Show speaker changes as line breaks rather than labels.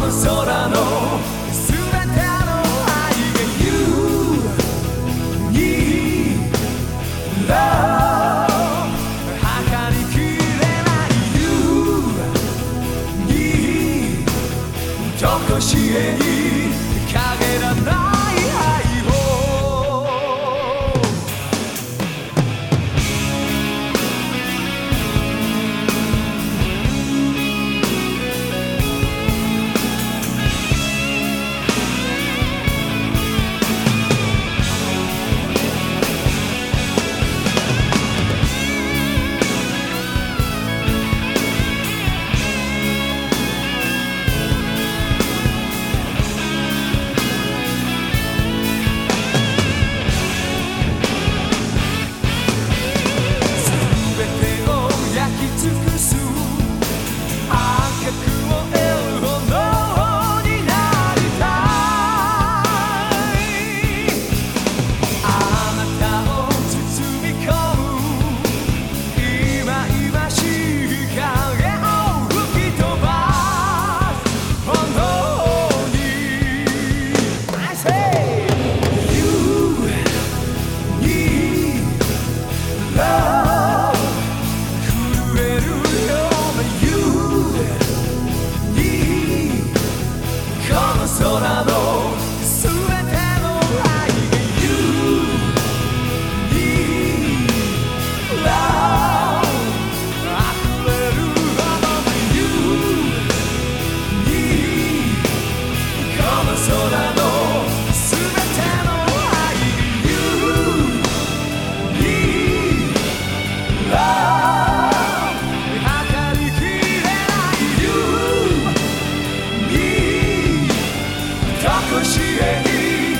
の空の全ての愛が You need love 測りきれない You にどこしえに陰らない Yeah.